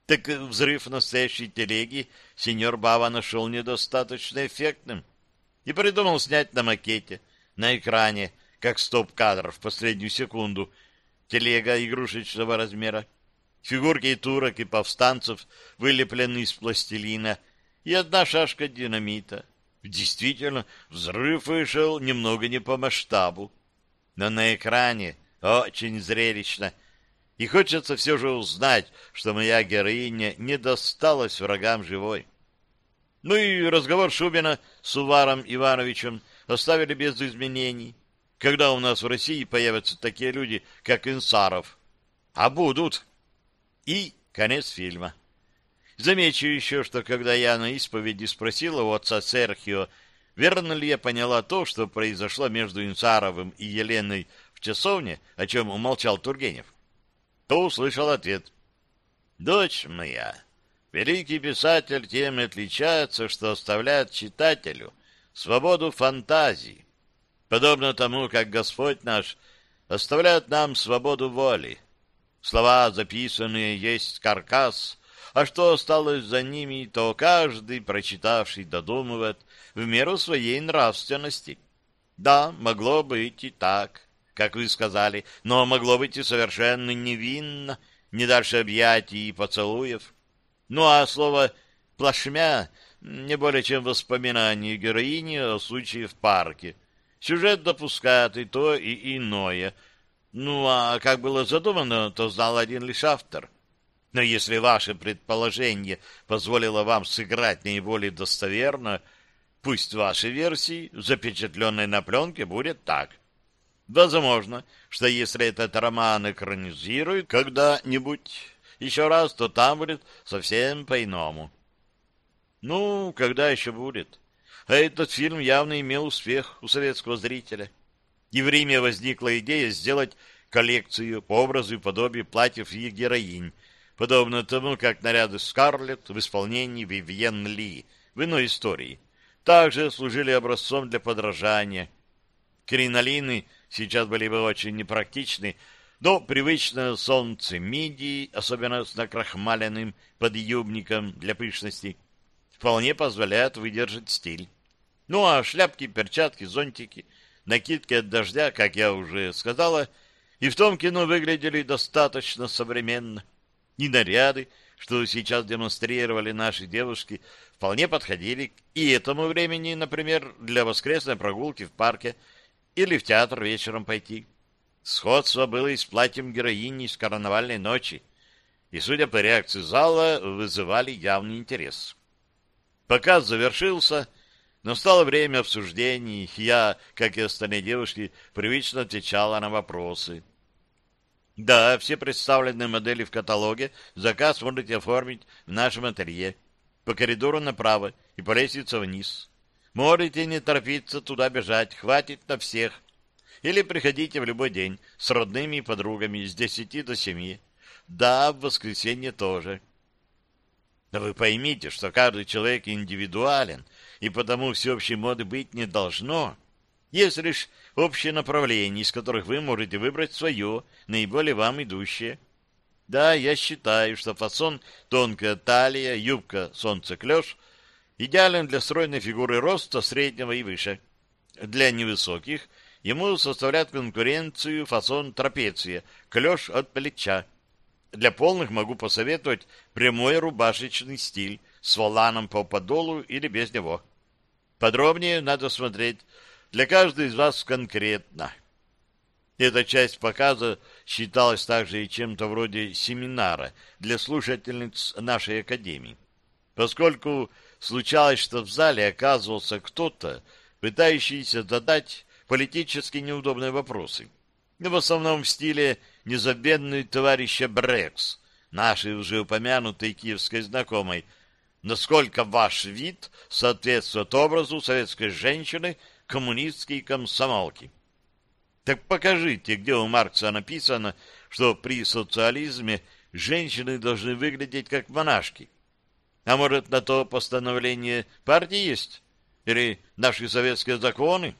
Так взрыв настоящей телеги сеньор Бава нашел недостаточно эффектным и придумал снять на макете, на экране, как стоп-кадр в последнюю секунду, телега игрушечного размера, фигурки турок и повстанцев, вылепленные из пластилина, и одна шашка динамита — Действительно, взрыв вышел немного не по масштабу, но на экране очень зрелищно. И хочется все же узнать, что моя героиня не досталась врагам живой. Ну и разговор Шубина с Уваром Ивановичем оставили без изменений. Когда у нас в России появятся такие люди, как Инсаров? А будут. И конец фильма. Замечу еще, что когда я на исповеди спросила у отца Серхио, верно ли я поняла то, что произошло между Инцаровым и Еленой в часовне, о чем умолчал Тургенев, то услышал ответ. «Дочь моя, великий писатель тем и отличается, что оставляет читателю свободу фантазии, подобно тому, как Господь наш оставляет нам свободу воли. Слова, записанные, есть каркас, а что осталось за ними, то каждый, прочитавший, додумывает в меру своей нравственности. Да, могло быть и так, как вы сказали, но могло быть и совершенно невинно, не дальше объятий и поцелуев. Ну а слово «плашмя» не более чем воспоминание героини о случае в парке. Сюжет допускает и то, и иное. Ну, а как было задумано, то знал один лишь автор — но если ваше предположение позволило вам сыграть наиболее достоверно, пусть вашей версии, запечатленной на пленке, будет так. Возможно, что если этот роман экранизируют когда-нибудь еще раз, то там будет совсем по-иному. Ну, когда еще будет? А этот фильм явно имел успех у советского зрителя. И в Риме возникла идея сделать коллекцию по образу и подобию платьев и героинь, подобно тому, как наряды Скарлетт в исполнении Вивьен Ли в иной истории также служили образцом для подражания. Кринолины сейчас были бы очень непрактичны, но привычное солнце мидии, особенно с накрахмаленным подъюбником для пышности, вполне позволяет выдержать стиль. Ну а шляпки, перчатки, зонтики, накидки от дождя, как я уже сказала, и в том кино выглядели достаточно современно. И наряды, что сейчас демонстрировали наши девушки, вполне подходили и этому времени, например, для воскресной прогулки в парке или в театр вечером пойти. Сходство было и с платьем героини из карнавальной ночи, и, судя по реакции зала, вызывали явный интерес. Показ завершился, Настало время обсуждений, я, как и остальные девушки, привычно отвечала на вопросы. Да, все представленные модели в каталоге заказ можете оформить в нашем ателье. По коридору направо и по лестнице вниз. Можете не торопиться туда бежать, хватит на всех. Или приходите в любой день с родными и подругами с десяти до семи. Да, в воскресенье тоже. Но вы поймите, что каждый человек индивидуален — и потому всеобщей моды быть не должно. Есть лишь общее направление, из которых вы можете выбрать свое, наиболее вам идущее. Да, я считаю, что фасон тонкая талия, юбка солнце-клеш идеален для стройной фигуры роста среднего и выше. Для невысоких ему составляет конкуренцию фасон трапеция, клеш от плеча. Для полных могу посоветовать прямой рубашечный стиль с воланом по подолу или без него. Подробнее надо смотреть для каждой из вас конкретно. Эта часть показа считалась также и чем-то вроде семинара для слушательниц нашей академии, поскольку случалось, что в зале оказывался кто-то, пытающийся задать политически неудобные вопросы. В основном в стиле «незабвенный товарища Брекс», нашей уже упомянутой киевской знакомой, насколько ваш вид соответствует образу советской женщины, коммунистской комсомолки. Так покажите, где у Маркса написано, что при социализме женщины должны выглядеть как монашки. А может, на то постановление партии есть? Или наши советские законы?